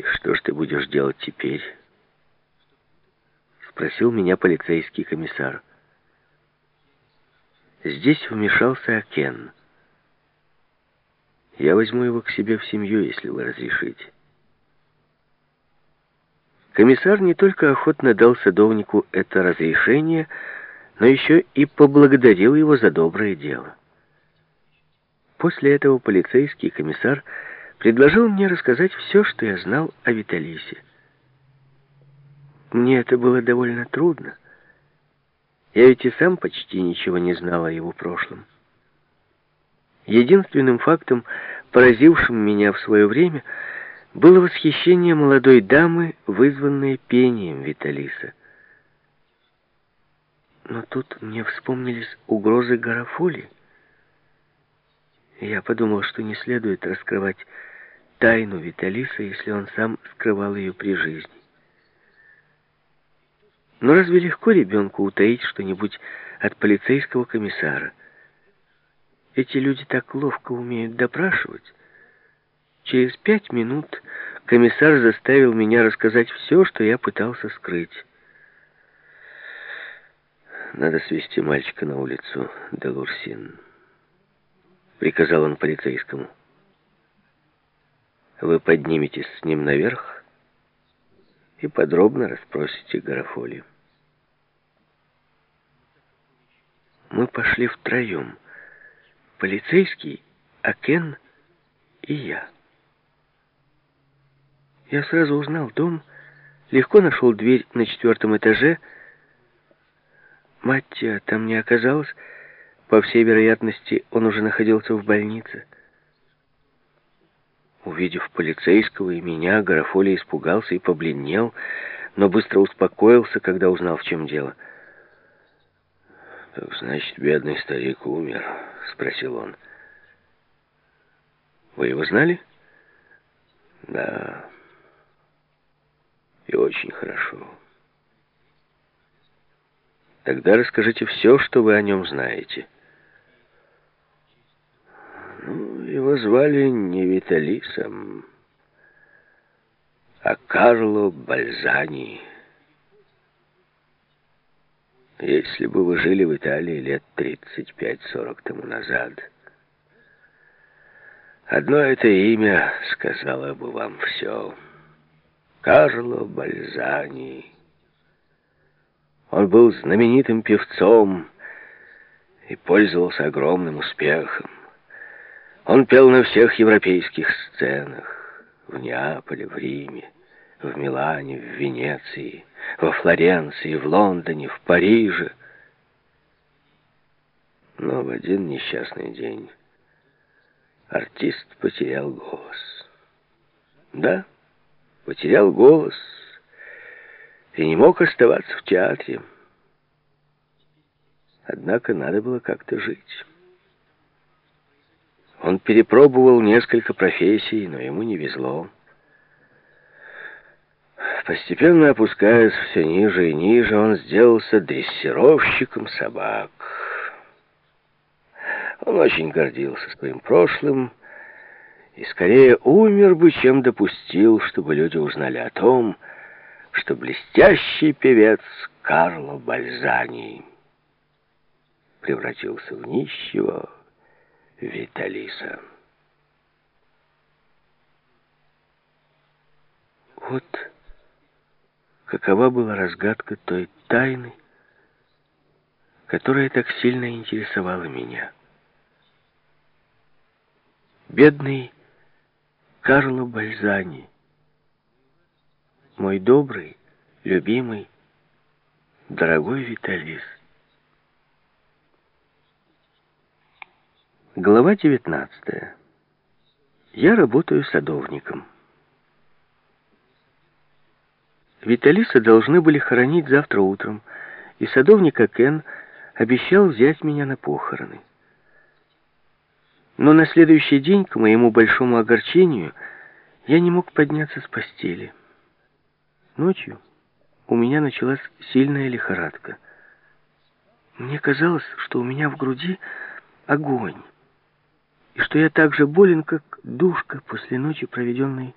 «И что ж ты будешь делать теперь?» Спросил меня полицейский комиссар. Здесь вмешался Акен. «Я возьму его к себе в семью, если вы разрешите». Комиссар не только охотно дал садовнику это разрешение, но еще и поблагодарил его за доброе дело. После этого полицейский комиссар предложил мне рассказать все, что я знал о Виталисе. Мне это было довольно трудно. Я ведь и сам почти ничего не знал о его прошлом. Единственным фактом, поразившим меня в свое время, было восхищение молодой дамы, вызванное пением Виталиса. Но тут мне вспомнились угрозы Гарафоли. Я подумал, что не следует раскрывать тайну Виталиса, если он сам скрывал ее при жизни. Но разве легко ребенку утаить что-нибудь от полицейского комиссара? Эти люди так ловко умеют допрашивать. Через пять минут комиссар заставил меня рассказать все, что я пытался скрыть. «Надо свести мальчика на улицу, Делурсин», — приказал он полицейскому. «Вы подниметесь с ним наверх и подробно расспросите Гарафоли». Мы пошли втроем. Полицейский, Акен и я. Я сразу узнал дом, легко нашел дверь на четвертом этаже. Маттия там не оказалось. По всей вероятности, он уже находился в больнице. Увидев полицейского и меня, Гарафоли испугался и побледнел, но быстро успокоился, когда узнал, в чем дело. «Так значит, бедный старик умер?» — спросил он. «Вы его знали?» «Да» и очень хорошо. Тогда расскажите все, что вы о нем знаете. Его звали не Виталисом, а Карло Бальзани. Если бы вы жили в Италии лет 35-40 тому назад, одно это имя сказала бы вам все. Карло Бальзани. Он был знаменитым певцом и пользовался огромным успехом. Он пел на всех европейских сценах, в Неаполе, в Риме, в Милане, в Венеции, во Флоренции, в Лондоне, в Париже. Но в один несчастный день артист потерял голос. Да, потерял голос и не мог оставаться в театре. Однако надо было как-то жить. Он перепробовал несколько профессий, но ему не везло. Постепенно опускаясь все ниже и ниже, он сделался дрессировщиком собак. Он очень гордился своим прошлым, и скорее умер бы, чем допустил, чтобы люди узнали о том, что блестящий певец Карло Бальзани превратился в нищего Виталиса. Вот какова была разгадка той тайны, которая так сильно интересовала меня. Бедный Карло Бальзани. Мой добрый, любимый, дорогой Виталис. Глава 19. Я работаю садовником. Виталиса должны были хоронить завтра утром, и садовник Акен обещал взять меня на похороны. Но на следующий день, к моему большому огорчению, я не мог подняться с постели. Ночью у меня началась сильная лихорадка. Мне казалось, что у меня в груди огонь, что я так же болен, как душка после ночи, проведенной